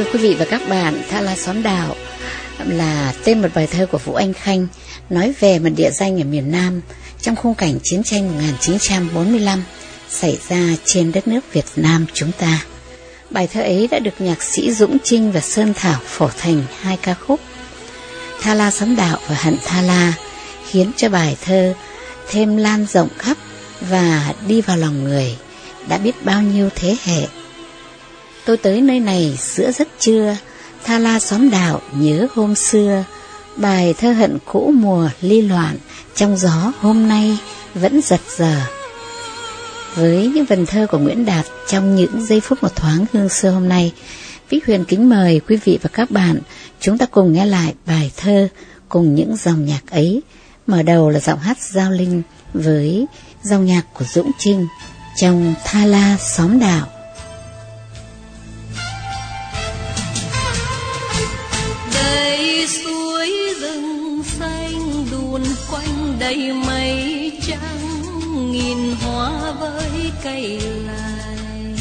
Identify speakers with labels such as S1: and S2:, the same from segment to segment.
S1: Thưa quý vị và các bạn, Tha La Xóm Đạo là tên một bài thơ của Vũ Anh Khanh nói về một địa danh ở miền Nam trong khung cảnh chiến tranh 1945 xảy ra trên đất nước Việt Nam chúng ta. Bài thơ ấy đã được nhạc sĩ Dũng Trinh và Sơn Thảo phổ thành hai ca khúc. Tha La Xóm Đạo và Hận Tha La khiến cho bài thơ thêm lan rộng khắp và đi vào lòng người đã biết bao nhiêu thế hệ. Tôi tới nơi này giữa giấc trưa, tha la xóm đạo nhớ hôm xưa, bài thơ hận cũ mùa ly loạn, trong gió hôm nay vẫn giật giờ. Với những vần thơ của Nguyễn Đạt trong những giây phút một thoáng hương xưa hôm nay, Vĩ Huyền kính mời quý vị và các bạn chúng ta cùng nghe lại bài thơ cùng những dòng nhạc ấy. Mở đầu là giọng hát giao linh với dòng nhạc của Dũng Trinh trong Tha La Xóm Đạo.
S2: Đầy mây trắng, nghìn hoa với cây lại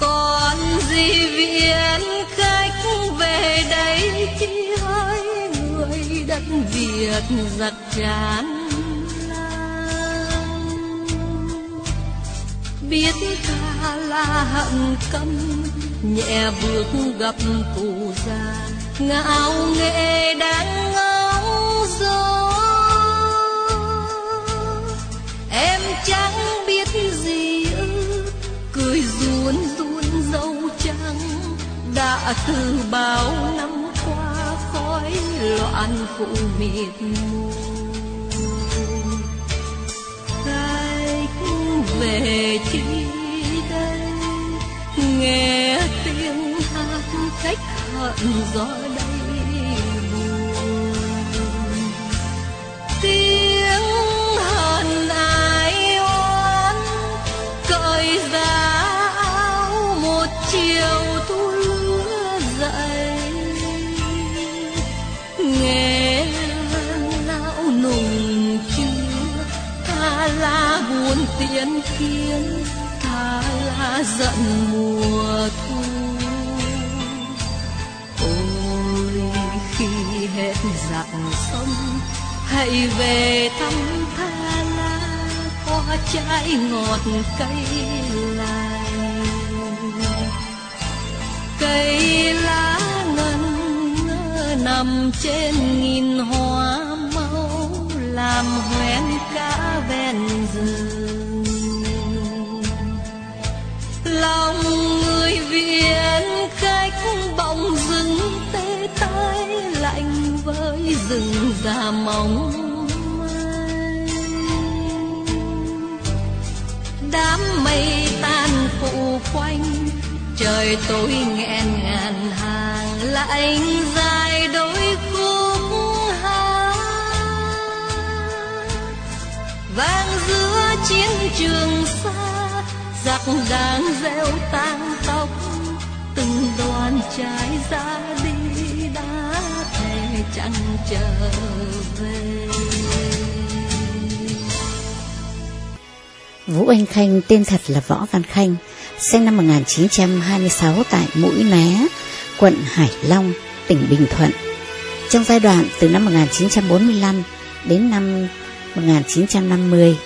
S2: còn gì viện khách về đây chỉ hỡi người đất Việt giặc chán biết tha là hận cấm nhẹ bước gặp tù già ngạo nghệ đáng. Đã từ bao năm qua khói loạn phụ mịt mù về chi đây, nghe tiếng hát cách hận gió tiễn tiền khiến tha la giận mùa thu. Ôi, khi hết dặn sông hãy về thăm tha la qua trái ngọt cây lai. Cây lá ngân nằm trên nghìn hoa màu, làm hoen cả ven rừng. Lòng người viện khách bỗng dưng tê tái, lạnh với rừng già mỏng đám mây tan phủ quanh, trời tối nghẹn ngàn hàng lạnh dài đôi khúc hát. Vang giữa chiến trường xa giặc đang rêu tang tóc từng đoàn trái ra đi đã thề chẳng trở về
S1: Vũ Anh Khanh tên thật là Võ Văn Khanh, sinh năm 1926 tại Mũi Né, quận Hải Long, tỉnh Bình Thuận. Trong giai đoạn từ năm 1945 đến năm 1950,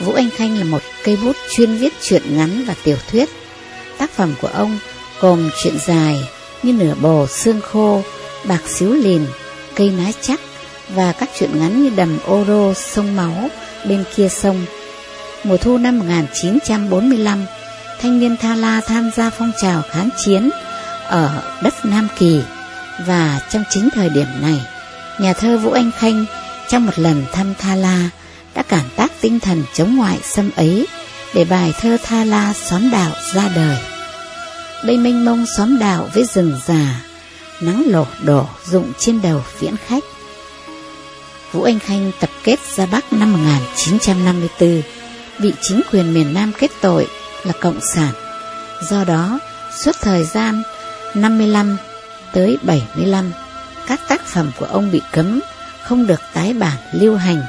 S1: Vũ Anh Khanh là một cây bút chuyên viết truyện ngắn và tiểu thuyết. Tác phẩm của ông gồm truyện dài như Nửa bồ xương khô, Bạc xíu lìn, Cây ná chắc và các truyện ngắn như Đầm ô Sông máu, Bên kia sông. Mùa thu năm 1945, thanh niên Tha La tham gia phong trào kháng chiến ở đất Nam Kỳ và trong chính thời điểm này, nhà thơ Vũ Anh Khanh trong một lần thăm Tha La đã cảm tác tinh thần chống ngoại xâm ấy để bài thơ Tha La xóm đạo ra đời. Đây mênh mông xóm đạo với rừng già, nắng lổ đổ rụng trên đầu viễn khách. Vũ Anh Khanh tập kết ra Bắc năm 1954, bị chính quyền miền Nam kết tội là Cộng sản. Do đó, suốt thời gian 55 tới 75, các tác phẩm của ông bị cấm, không được tái bản lưu hành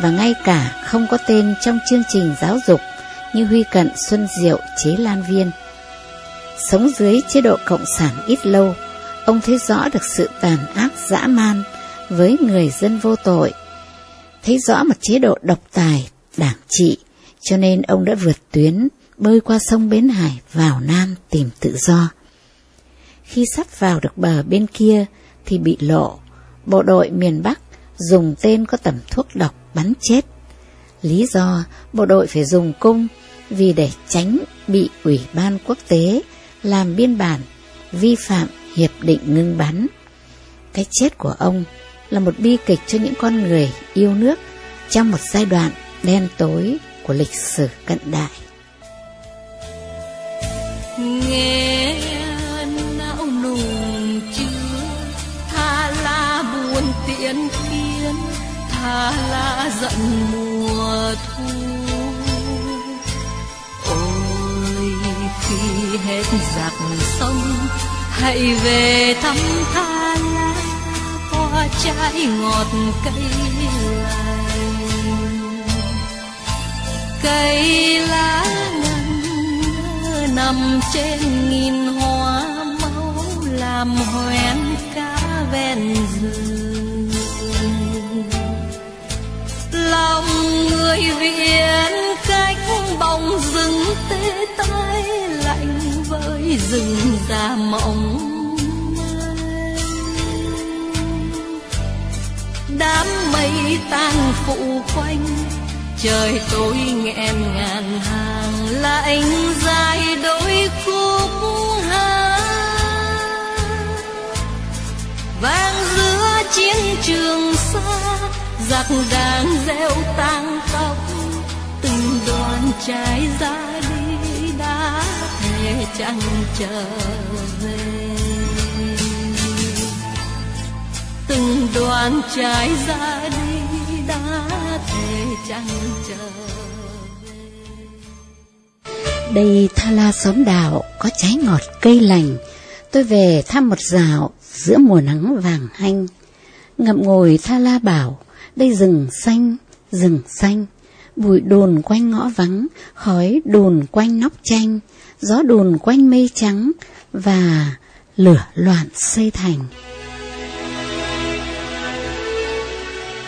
S1: và ngay cả không có tên trong chương trình giáo dục như Huy Cận Xuân Diệu Chế Lan Viên. Sống dưới chế độ cộng sản ít lâu, ông thấy rõ được sự tàn ác dã man với người dân vô tội, thấy rõ một chế độ độc tài, đảng trị, cho nên ông đã vượt tuyến, bơi qua sông Bến Hải vào Nam tìm tự do. Khi sắp vào được bờ bên kia thì bị lộ, bộ đội miền Bắc dùng tên có tầm thuốc độc bắn chết. Lý do bộ đội phải dùng cung vì để tránh bị Ủy ban quốc tế làm biên bản vi phạm hiệp định ngưng bắn. Cái chết của ông là một bi kịch cho những con người yêu nước trong một giai đoạn đen tối của lịch sử cận đại.
S2: Giận mùa thu. Ôi, khi hết giặc sông hãy về thăm tha lá hoa trái ngọt cây lành. Cây lá ngân nằm trên nghìn hoa máu, làm hoen cá ven rừng. Lòng người viện cách bóng rừng tê tái lạnh với rừng già mộng. Đám mây tan phủ quanh, trời tối nghẹn ngàn hàng lạnh dài đôi khúc hát vang giữa chiến trường xa giặc đang gieo tang tóc từng đoàn trái ra đi đã thề chẳng trở về từng đoàn trái ra đi đã thề chẳng trở
S1: Đây Tha La xóm đào có trái ngọt cây lành. Tôi về thăm một dạo giữa mùa nắng vàng hanh. Ngậm ngồi Tha La bảo, đây rừng xanh, rừng xanh. Bụi đồn quanh ngõ vắng, khói đồn quanh nóc tranh, gió đồn quanh mây trắng và lửa loạn xây thành.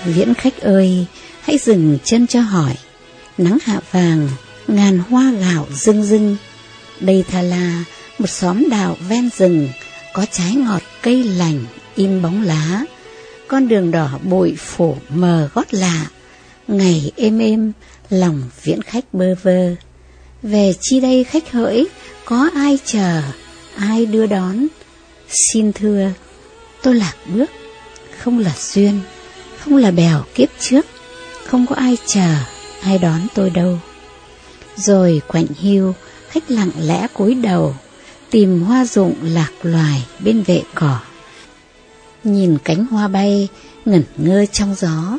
S1: Viễn khách ơi, hãy dừng chân cho hỏi, nắng hạ vàng, ngàn hoa gạo rưng rưng. Đây thà là một xóm đào ven rừng, có trái ngọt cây lành in bóng lá. Con đường đỏ bụi phủ mờ gót lạ, ngày êm êm, lòng viễn khách bơ vơ. Về chi đây khách hỡi, có ai chờ, ai đưa đón? Xin thưa, tôi lạc bước, không là duyên, không là bèo kiếp trước, không có ai chờ, ai đón tôi đâu. Rồi quạnh hiu, khách lặng lẽ cúi đầu, tìm hoa rụng lạc loài bên vệ cỏ. Nhìn cánh hoa bay, ngẩn ngơ trong gió,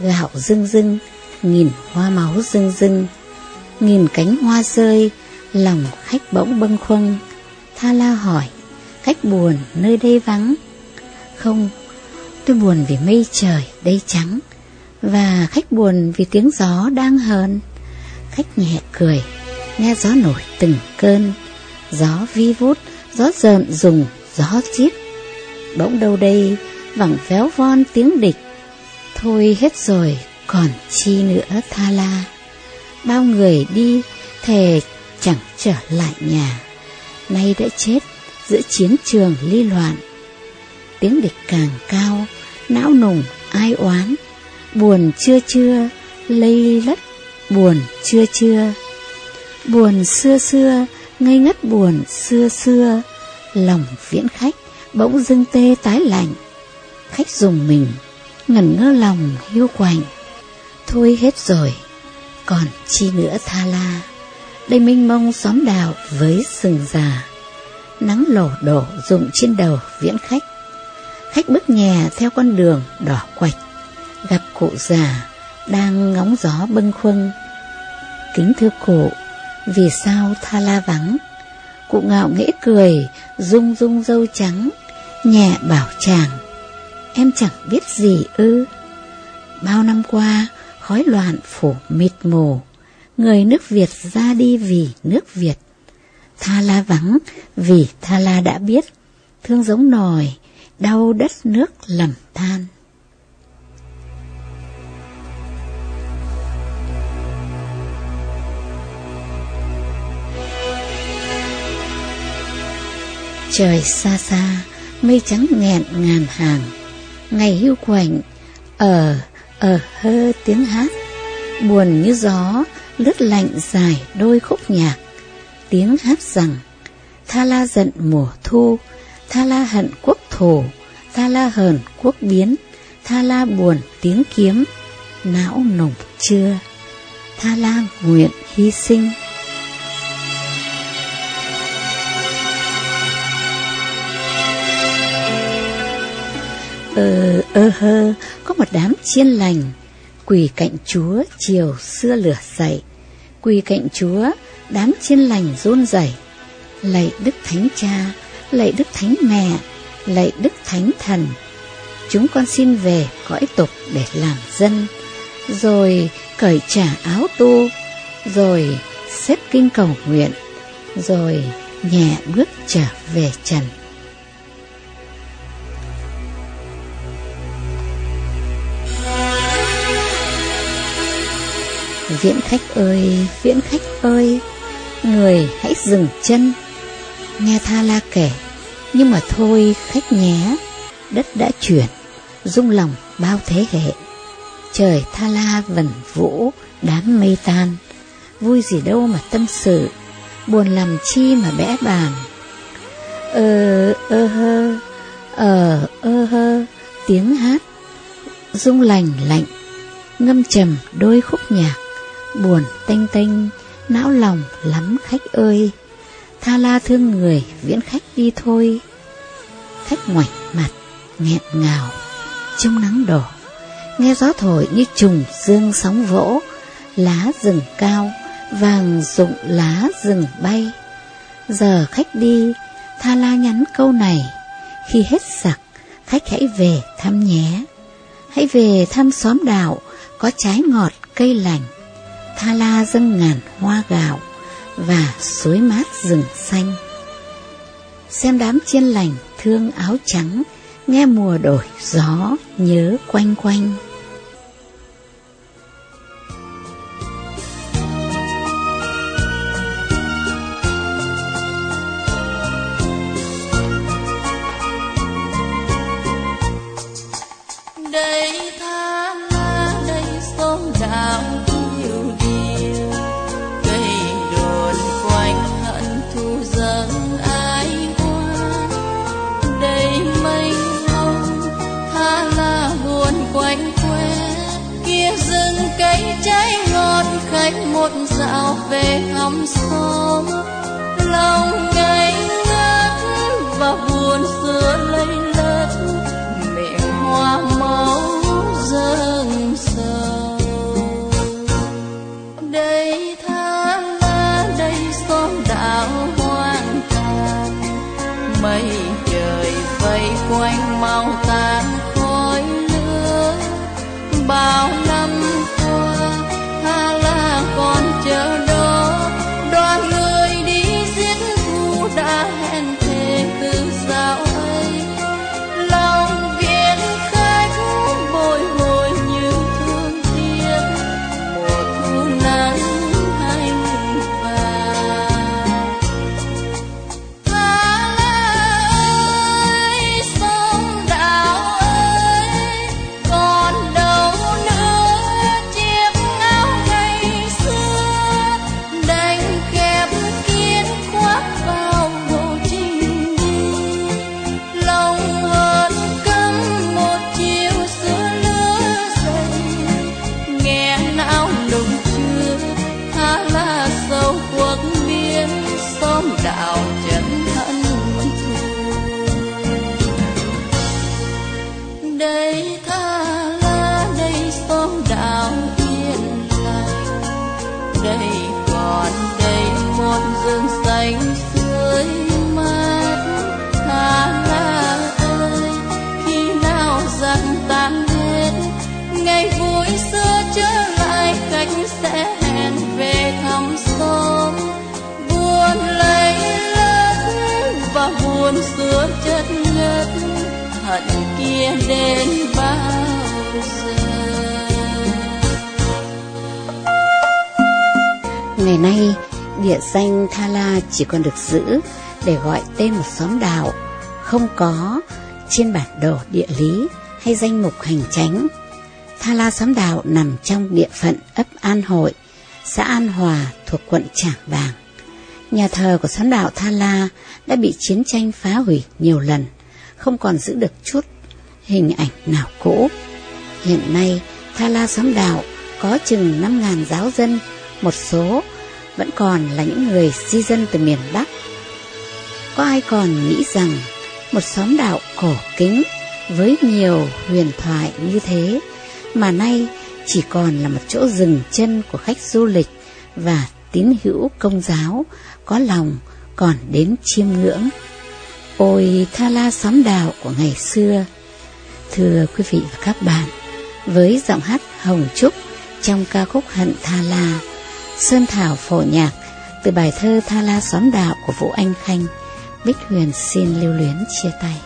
S1: gạo rưng rưng, nghìn hoa máu rưng rưng, nghìn cánh hoa rơi, lòng khách bỗng bâng khuâng. Tha la hỏi, khách buồn nơi đây vắng. Không, tôi buồn vì mây trời đây trắng, và khách buồn vì tiếng gió đang hờn. Khách nhẹ cười, nghe gió nổi từng cơn, gió vi vút, gió rợn rùng, gió chít Bỗng đâu đây vẳng véo von tiếng địch, thôi hết rồi, còn chi nữa tha la. Bao người đi, thề chẳng trở lại nhà, nay đã chết giữa chiến trường ly loạn. Tiếng địch càng cao, não nùng ai oán, buồn chưa chưa, lây lất, buồn chưa chưa. Buồn xưa xưa, ngây ngất buồn xưa xưa, lòng viễn khách bỗng dưng tê tái lạnh. Khách dùng mình, ngẩn ngơ lòng hiu quạnh. Thôi hết rồi, còn chi nữa tha la. Đây minh mông xóm đào với sừng già. Nắng lổ đổ rụng trên đầu viễn khách. Khách bước nhè theo con đường đỏ quạch, gặp cụ già đang ngóng gió bâng khuâng. Kính thưa cụ, vì sao tha la vắng? Cụ ngạo nghễ cười, rung rung dâu trắng, nhẹ bảo chàng. Em chẳng biết gì ư. Bao năm qua, khói loạn phủ mịt mù, người nước Việt ra đi vì nước Việt. Tha La vắng vì Tha La đã biết, thương giống nòi, đau đất nước lầm than. Trời xa xa, mây trắng nghẹn ngàn hàng, ngày hưu quạnh, ở, ở hơ tiếng hát, buồn như gió, lướt lạnh dài đôi khúc nhạc, tiếng hát rằng, tha la giận mùa thu, tha la hận quốc thổ, tha la hờn quốc biến, tha la buồn tiếng kiếm, não nồng chưa, tha la nguyện hy sinh. Ờ ơ hơ, có một đám chiên lành, quỳ cạnh chúa chiều xưa lửa dậy, quỳ cạnh chúa, đám chiên lành run rẩy, lạy đức thánh cha, lạy đức thánh mẹ, lạy đức thánh thần. Chúng con xin về cõi tục để làm dân, rồi cởi trả áo tu, rồi xếp kinh cầu nguyện, rồi nhẹ bước trở về trần. Viễn khách ơi, viễn khách ơi, người hãy dừng chân. Nghe Tha La kể, nhưng mà thôi khách nhé, đất đã chuyển, rung lòng bao thế hệ. Trời Tha La vần vũ, đám mây tan, vui gì đâu mà tâm sự, buồn làm chi mà bẽ bàn. Ờ ơ hơ, ờ ơ hơ, tiếng hát, rung lành lạnh, ngâm trầm đôi khúc nhạc buồn tênh tênh, não lòng lắm khách ơi. Tha la thương người, viễn khách đi thôi. Khách ngoảnh mặt, nghẹn ngào, trong nắng đổ. Nghe gió thổi như trùng dương sóng vỗ, lá rừng cao, vàng rụng lá rừng bay. Giờ khách đi, Tha la nhắn câu này, khi hết sặc, khách hãy về thăm nhé. Hãy về thăm xóm đạo, có trái ngọt cây lành Tha La dâng ngàn hoa gạo và suối mát rừng xanh. Xem đám chiên lành thương áo trắng, nghe mùa đổi gió nhớ quanh quanh.
S2: Khách một dạo về thăm xóm. Lòng ngây ngất và buồn xưa lây lất. Miệng hoa máu dâng sầu đây tha la đây xóm đạo hoang tàn. Mây trời vây quanh mau tan rừng xanh tươi mát. Thả ra ơi, khi nào giặc tan hết ngày vui xưa trở lại, khách sẽ hẹn về thăm xóm. Buồn lấy lớp và buồn xưa chất ngất,
S3: hận kia đến bao giờ?
S2: Ngày nay địa danh Tha La chỉ còn được giữ để gọi tên một xóm đảo, không có trên bản đồ địa lý hay danh mục hành tránh. Tha La xóm đảo nằm trong địa phận ấp An Hội, xã An Hòa thuộc quận Trảng Bàng. Nhà thờ của xóm đảo Tha La đã bị chiến tranh phá hủy nhiều lần, không còn giữ được chút hình ảnh nào cũ. Hiện nay, Tha La xóm đảo có chừng 5.000 giáo dân, một số vẫn còn là những người di dân từ miền Bắc. Có ai còn nghĩ rằng một xóm đạo cổ kính với nhiều huyền thoại như thế mà nay chỉ còn là một chỗ dừng chân của khách du lịch và tín hữu công giáo có lòng còn đến chiêm ngưỡng. Ôi tha la xóm đạo của ngày xưa! Thưa quý vị và các bạn, với giọng hát Hồng Trúc trong ca khúc Hận Tha La, Sơn Thảo phổ nhạc từ bài thơ Tha La xóm đạo của Vũ Anh Khanh, Bích Huyền xin lưu luyến chia tay.